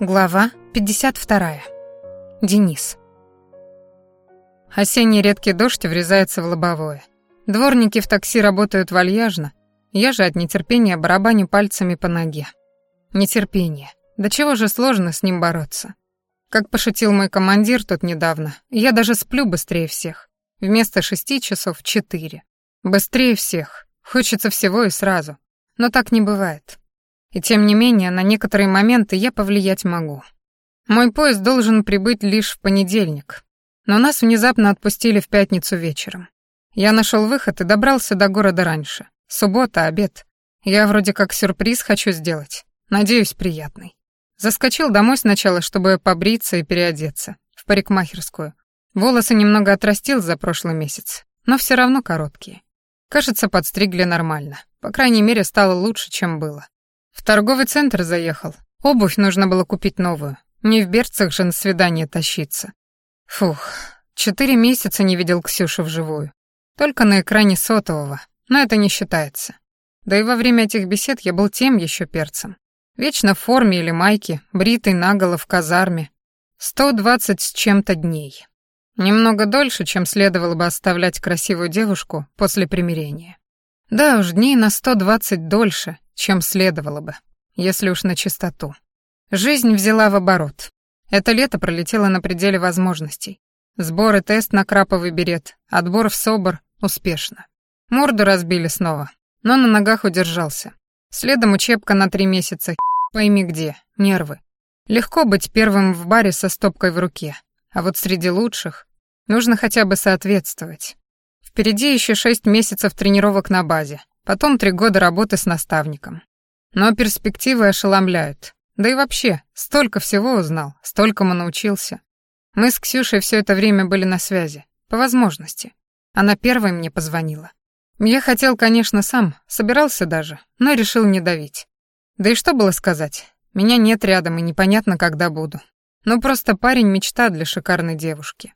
Глава 52. Денис. Осенний редкий дождь врезается в лобовое. Дворники в такси работают вальяжно, я же от нетерпения барабаню пальцами по ноге. Нетерпение. Да чего же сложно с ним бороться? Как пошутил мой командир тут недавно, я даже сплю быстрее всех. Вместо шести часов — четыре. Быстрее всех. Хочется всего и сразу. Но так не бывает. И тем не менее, на некоторые моменты я повлиять могу. Мой поезд должен прибыть лишь в понедельник, но нас внезапно отпустили в пятницу вечером. Я нашел выход и добрался до города раньше. Суббота, обед. Я вроде как сюрприз хочу сделать. Надеюсь, приятный. Заскочил домой сначала, чтобы побриться и переодеться. В парикмахерскую. Волосы немного отрастил за прошлый месяц, но все равно короткие. Кажется, подстригли нормально. По крайней мере, стало лучше, чем было. В торговый центр заехал. Обувь нужно было купить новую. Не в берцах же на свидание тащиться. Фух, четыре месяца не видел Ксюшу вживую. Только на экране сотового, но это не считается. Да и во время этих бесед я был тем еще перцем. Вечно в форме или майке, бритый наголо в казарме. Сто двадцать с чем-то дней. Немного дольше, чем следовало бы оставлять красивую девушку после примирения. Да уж, дней на сто двадцать дольше, чем следовало бы, если уж на чистоту. Жизнь взяла в оборот. Это лето пролетело на пределе возможностей. Сбор и тест на краповый берет, отбор в СОБР успешно. Морду разбили снова, но на ногах удержался. Следом учебка на три месяца, пойми где, нервы. Легко быть первым в баре со стопкой в руке, а вот среди лучших нужно хотя бы соответствовать. Впереди еще шесть месяцев тренировок на базе, Потом три года работы с наставником. Но перспективы ошеломляют. Да и вообще, столько всего узнал, столькому научился. Мы с Ксюшей все это время были на связи, по возможности. Она первой мне позвонила. Я хотел, конечно, сам, собирался даже, но решил не давить. Да и что было сказать? Меня нет рядом и непонятно, когда буду. Ну, просто парень мечта для шикарной девушки.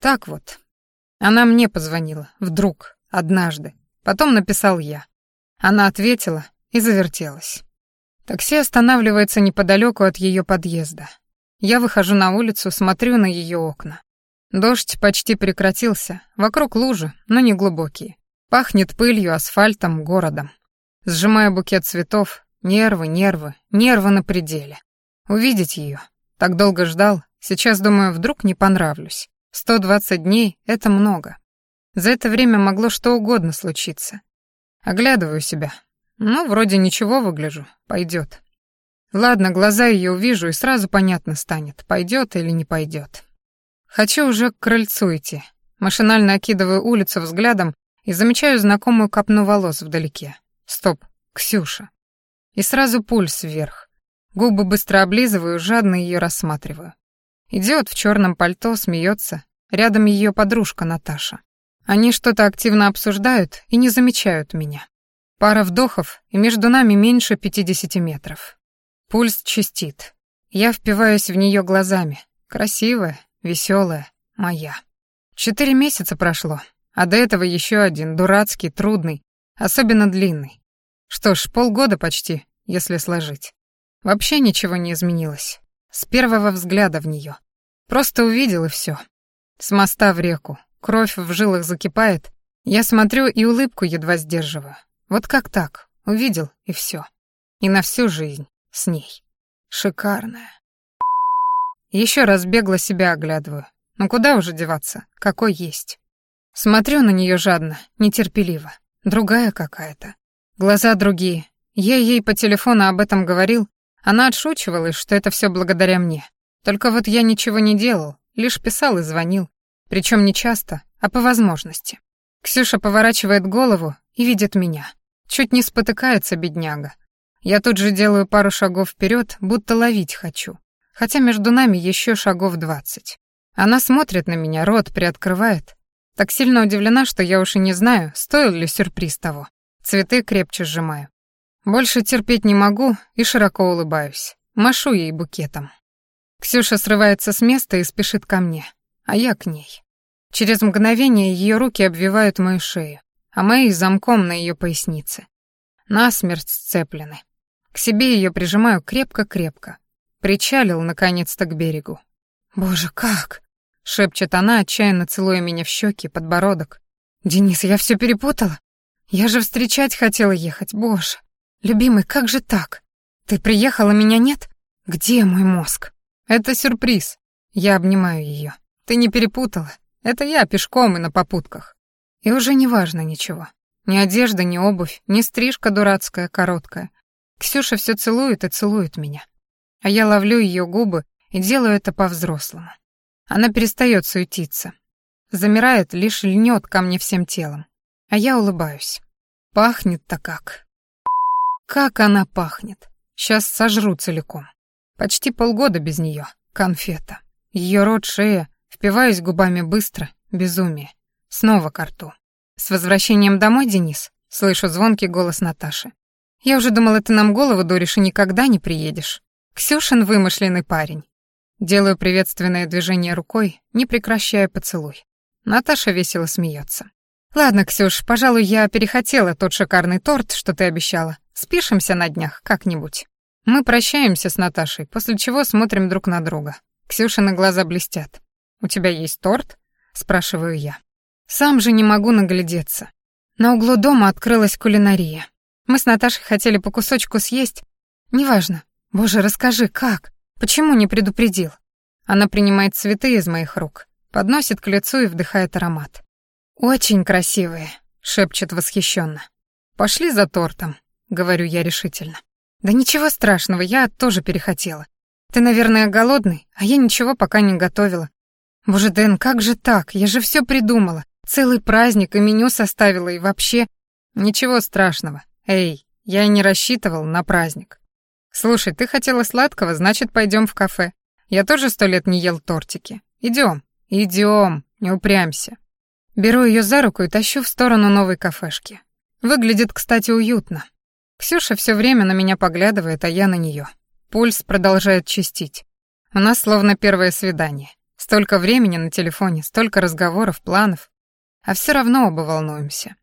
Так вот. Она мне позвонила, вдруг, однажды. Потом написал я. Она ответила и завертелась. Такси останавливается неподалеку от ее подъезда. Я выхожу на улицу, смотрю на ее окна. Дождь почти прекратился, вокруг лужи, но не глубокие. Пахнет пылью, асфальтом, городом. Сжимаю букет цветов, нервы, нервы, нервы на пределе. Увидеть ее. Так долго ждал, сейчас думаю, вдруг не понравлюсь. 120 дней — это много. За это время могло что угодно случиться. Оглядываю себя. Ну, вроде ничего выгляжу, пойдет. Ладно, глаза ее увижу, и сразу понятно станет, пойдет или не пойдет. Хочу уже к крыльцу идти. Машинально окидываю улицу взглядом и замечаю знакомую копну волос вдалеке. Стоп, Ксюша. И сразу пульс вверх. Губы быстро облизываю, жадно ее рассматриваю. Идет в черном пальто, смеется. Рядом ее подружка Наташа. Они что-то активно обсуждают и не замечают меня. Пара вдохов, и между нами меньше 50 метров. Пульс чистит. Я впиваюсь в нее глазами. Красивая, веселая, моя. Четыре месяца прошло, а до этого еще один, дурацкий, трудный, особенно длинный. Что ж, полгода почти, если сложить. Вообще ничего не изменилось. С первого взгляда в нее. Просто увидел и все. С моста в реку, Кровь в жилах закипает. Я смотрю и улыбку едва сдерживаю. Вот как так? Увидел, и все. И на всю жизнь с ней. Шикарная. Еще раз бегло себя оглядываю. Ну куда уже деваться? Какой есть? Смотрю на нее жадно, нетерпеливо. Другая какая-то. Глаза другие. Я ей по телефону об этом говорил. Она отшучивалась, что это все благодаря мне. Только вот я ничего не делал, лишь писал и звонил. Причем не часто, а по возможности. Ксюша поворачивает голову и видит меня. Чуть не спотыкается бедняга. Я тут же делаю пару шагов вперед, будто ловить хочу. Хотя между нами еще шагов двадцать. Она смотрит на меня, рот приоткрывает. Так сильно удивлена, что я уж и не знаю, стоил ли сюрприз того. Цветы крепче сжимаю. Больше терпеть не могу и широко улыбаюсь. Машу ей букетом. Ксюша срывается с места и спешит ко мне а я к ней. Через мгновение ее руки обвивают мою шею, а мои замком на ее пояснице. Насмерть сцеплены. К себе ее прижимаю крепко-крепко. Причалил, наконец-то, к берегу. «Боже, как?» — шепчет она, отчаянно целуя меня в щеки, подбородок. «Денис, я все перепутала? Я же встречать хотела ехать, боже. Любимый, как же так? Ты приехала, меня нет? Где мой мозг?» «Это сюрприз». Я обнимаю ее. «Ты не перепутала. Это я пешком и на попутках. И уже не важно ничего. Ни одежда, ни обувь, ни стрижка дурацкая, короткая. Ксюша все целует и целует меня. А я ловлю ее губы и делаю это по-взрослому. Она перестает суетиться. Замирает, лишь льнет ко мне всем телом. А я улыбаюсь. Пахнет-то как. Как она пахнет. Сейчас сожру целиком. Почти полгода без нее. Конфета. Ее рот, шея. Впиваюсь губами быстро. Безумие. Снова к рту. «С возвращением домой, Денис?» Слышу звонкий голос Наташи. «Я уже думала, ты нам голову дуришь и никогда не приедешь. Ксюшин вымышленный парень». Делаю приветственное движение рукой, не прекращая поцелуй. Наташа весело смеется. «Ладно, Ксюш, пожалуй, я перехотела тот шикарный торт, что ты обещала. Спишемся на днях как-нибудь». Мы прощаемся с Наташей, после чего смотрим друг на друга. Ксюшины глаза блестят. «У тебя есть торт?» — спрашиваю я. Сам же не могу наглядеться. На углу дома открылась кулинария. Мы с Наташей хотели по кусочку съесть. Неважно. Боже, расскажи, как? Почему не предупредил? Она принимает цветы из моих рук, подносит к лицу и вдыхает аромат. «Очень красивые», — шепчет восхищенно. «Пошли за тортом», — говорю я решительно. «Да ничего страшного, я тоже перехотела. Ты, наверное, голодный, а я ничего пока не готовила. Боже, Дэн, как же так? Я же все придумала. Целый праздник и меню составила, и вообще... Ничего страшного. Эй, я и не рассчитывал на праздник. Слушай, ты хотела сладкого, значит, пойдем в кафе. Я тоже сто лет не ел тортики. Идем, идем, не упрямься. Беру ее за руку и тащу в сторону новой кафешки. Выглядит, кстати, уютно. Ксюша все время на меня поглядывает, а я на нее. Пульс продолжает чистить. У нас словно первое свидание. Столько времени на телефоне, столько разговоров, планов. А все равно оба волнуемся.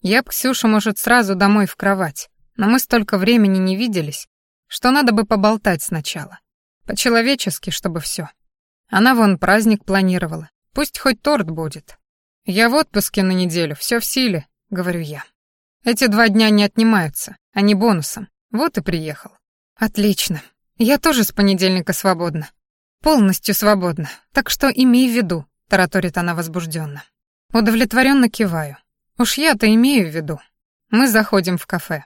Я б Ксюша, может, сразу домой в кровать, но мы столько времени не виделись, что надо бы поболтать сначала. По-человечески, чтобы все. Она вон праздник планировала. Пусть хоть торт будет. Я в отпуске на неделю, все в силе, говорю я. Эти два дня не отнимаются, они бонусом. Вот и приехал. Отлично. Я тоже с понедельника свободна. Полностью свободна. Так что имей в виду, тараторит она возбужденно. Удовлетворенно киваю. Уж я-то имею в виду. Мы заходим в кафе.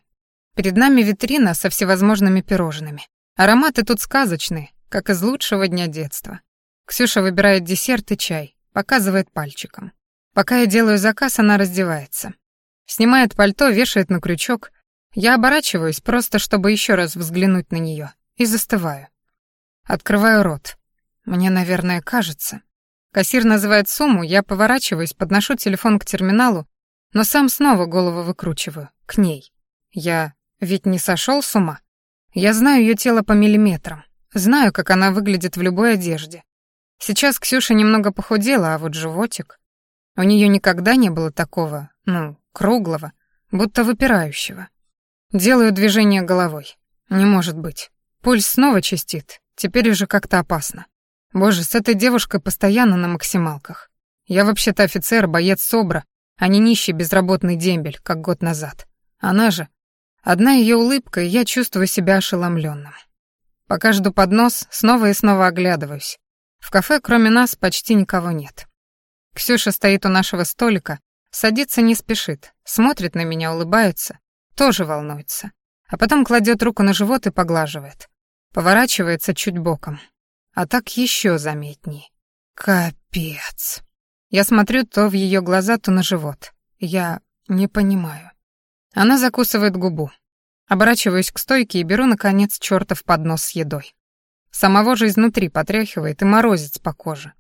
Перед нами витрина со всевозможными пирожными. Ароматы тут сказочные, как из лучшего дня детства. Ксюша выбирает десерт и чай, показывает пальчиком. Пока я делаю заказ, она раздевается. Снимает пальто, вешает на крючок. Я оборачиваюсь, просто чтобы еще раз взглянуть на нее, и застываю. Открываю рот. Мне, наверное, кажется. Кассир называет сумму, я поворачиваюсь, подношу телефон к терминалу, но сам снова голову выкручиваю, к ней. Я ведь не сошел с ума. Я знаю ее тело по миллиметрам, знаю, как она выглядит в любой одежде. Сейчас Ксюша немного похудела, а вот животик... У нее никогда не было такого, ну, круглого, будто выпирающего. Делаю движение головой. Не может быть. Пульс снова чистит, теперь уже как-то опасно. Боже, с этой девушкой постоянно на максималках. Я вообще-то офицер, боец СОБРа, а не нищий безработный дембель, как год назад. Она же... Одна ее улыбка, и я чувствую себя ошеломленным. Пока жду поднос, снова и снова оглядываюсь. В кафе кроме нас почти никого нет. Ксюша стоит у нашего столика, садится не спешит, смотрит на меня, улыбается, тоже волнуется. А потом кладет руку на живот и поглаживает. Поворачивается чуть боком, а так еще заметней. Капец. Я смотрю то в ее глаза, то на живот. Я не понимаю. Она закусывает губу. Оборачиваюсь к стойке и беру, наконец, чертов поднос с едой. Самого же изнутри потряхивает и морозец по коже.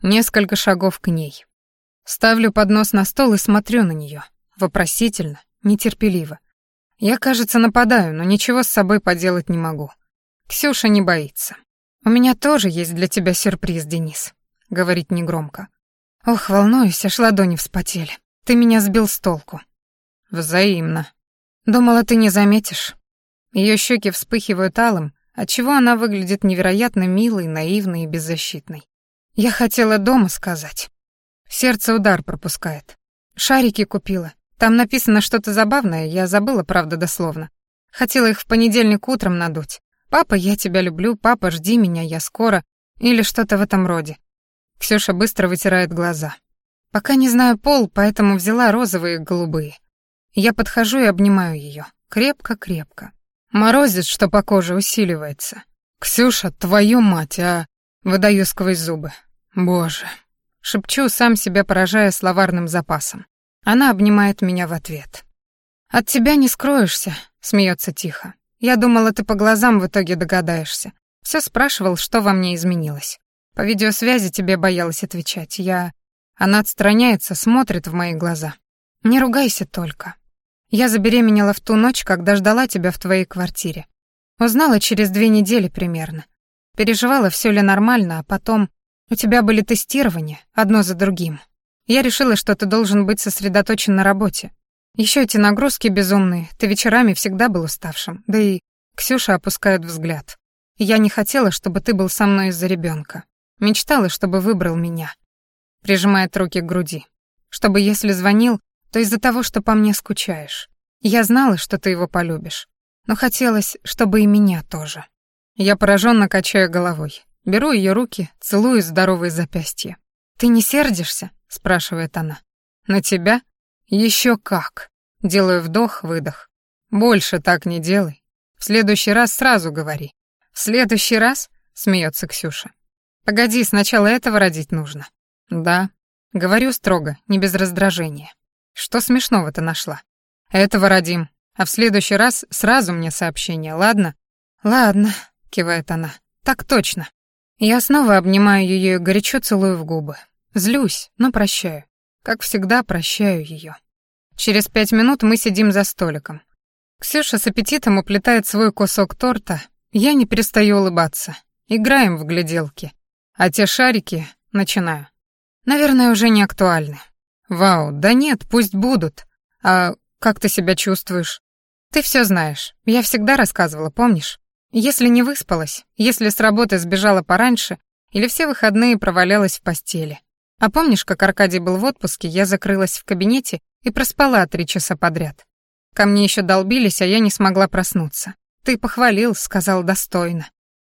Несколько шагов к ней. Ставлю поднос на стол и смотрю на нее. Вопросительно, нетерпеливо. Я, кажется, нападаю, но ничего с собой поделать не могу. Ксюша не боится. «У меня тоже есть для тебя сюрприз, Денис», — говорит негромко. «Ох, волнуюсь, аж ладони вспотели. Ты меня сбил с толку». «Взаимно». «Думала, ты не заметишь». Ее щеки вспыхивают алым, отчего она выглядит невероятно милой, наивной и беззащитной. Я хотела дома сказать. Сердце удар пропускает. Шарики купила. Там написано что-то забавное, я забыла, правда, дословно. Хотела их в понедельник утром надуть. «Папа, я тебя люблю, папа, жди меня, я скоро». Или что-то в этом роде. Ксюша быстро вытирает глаза. Пока не знаю пол, поэтому взяла розовые и голубые. Я подхожу и обнимаю ее. Крепко-крепко. Морозит, что по коже усиливается. «Ксюша, твою мать, а...» Выдаю сквозь зубы. «Боже». Шепчу, сам себя поражая словарным запасом. Она обнимает меня в ответ. «От тебя не скроешься», — смеется тихо. «Я думала, ты по глазам в итоге догадаешься. Все спрашивал, что во мне изменилось. По видеосвязи тебе боялась отвечать. Я...» Она отстраняется, смотрит в мои глаза. «Не ругайся только. Я забеременела в ту ночь, когда ждала тебя в твоей квартире. Узнала через две недели примерно. Переживала, все ли нормально, а потом... У тебя были тестирования, одно за другим. Я решила, что ты должен быть сосредоточен на работе. Еще эти нагрузки безумные, ты вечерами всегда был уставшим. Да и Ксюша опускает взгляд. Я не хотела, чтобы ты был со мной из-за ребенка. Мечтала, чтобы выбрал меня. Прижимает руки к груди. Чтобы, если звонил, то из-за того, что по мне скучаешь. Я знала, что ты его полюбишь. Но хотелось, чтобы и меня тоже. Я пораженно качаю головой. Беру ее руки, целую здоровые запястья. «Ты не сердишься?» — спрашивает она. «На тебя? Еще как!» Делаю вдох-выдох. «Больше так не делай. В следующий раз сразу говори». «В следующий раз?» — смеется Ксюша. «Погоди, сначала этого родить нужно». «Да». Говорю строго, не без раздражения. Что смешного-то нашла? Этого родим. А в следующий раз сразу мне сообщение, ладно? Ладно, кивает она. Так точно. Я снова обнимаю ее и горячо целую в губы. Злюсь, но прощаю. Как всегда, прощаю ее. Через пять минут мы сидим за столиком. Ксюша с аппетитом уплетает свой кусок торта. Я не перестаю улыбаться. Играем в гляделки. А те шарики, начинаю. Наверное, уже не актуальны. Вау, да нет, пусть будут. А как ты себя чувствуешь? Ты все знаешь. Я всегда рассказывала, помнишь? Если не выспалась, если с работы сбежала пораньше, или все выходные провалялась в постели. А помнишь, как Аркадий был в отпуске, я закрылась в кабинете и проспала три часа подряд. Ко мне еще долбились, а я не смогла проснуться. Ты похвалил, сказал достойно.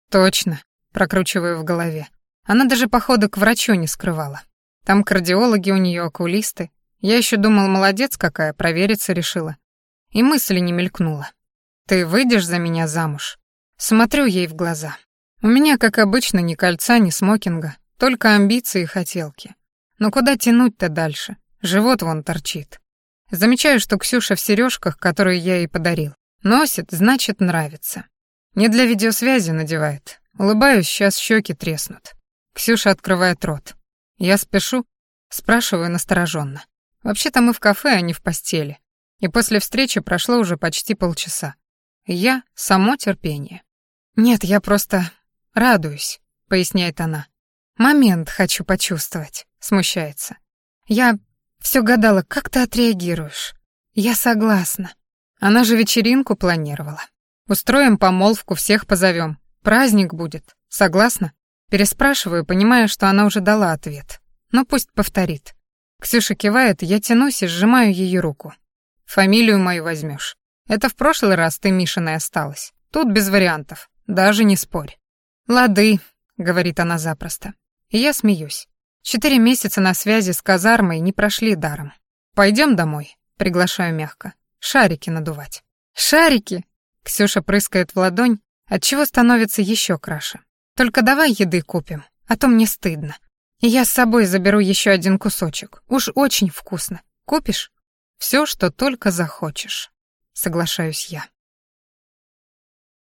Точно, прокручиваю в голове. Она даже походу к врачу не скрывала. Там кардиологи у нее, окулисты. Я еще думал, молодец какая, провериться решила. И мысли не мелькнула. Ты выйдешь за меня замуж? Смотрю ей в глаза. У меня, как обычно, ни кольца, ни смокинга, только амбиции и хотелки. Но куда тянуть-то дальше? Живот вон торчит. Замечаю, что Ксюша в сережках, которые я ей подарил. Носит, значит, нравится. Не для видеосвязи надевает. Улыбаюсь, сейчас щеки треснут. Ксюша открывает рот. Я спешу, спрашиваю настороженно. Вообще-то мы в кафе, а не в постели. И после встречи прошло уже почти полчаса. Я — само терпение. «Нет, я просто радуюсь», — поясняет она. «Момент хочу почувствовать», — смущается. «Я все гадала, как ты отреагируешь. Я согласна. Она же вечеринку планировала. Устроим помолвку, всех позовем. Праздник будет. Согласна?» Переспрашиваю, понимая, что она уже дала ответ. Но пусть повторит. Ксюша кивает, я тянусь и сжимаю ее руку. «Фамилию мою возьмешь. Это в прошлый раз ты Мишиной осталась. Тут без вариантов, даже не спорь». «Лады», — говорит она запросто. И я смеюсь. Четыре месяца на связи с казармой не прошли даром. Пойдем домой», — приглашаю мягко. «Шарики надувать». «Шарики!» — Ксюша прыскает в ладонь, отчего становится еще краше. Только давай еды купим, а то мне стыдно. И я с собой заберу еще один кусочек. Уж очень вкусно. Купишь? Все, что только захочешь. Соглашаюсь я.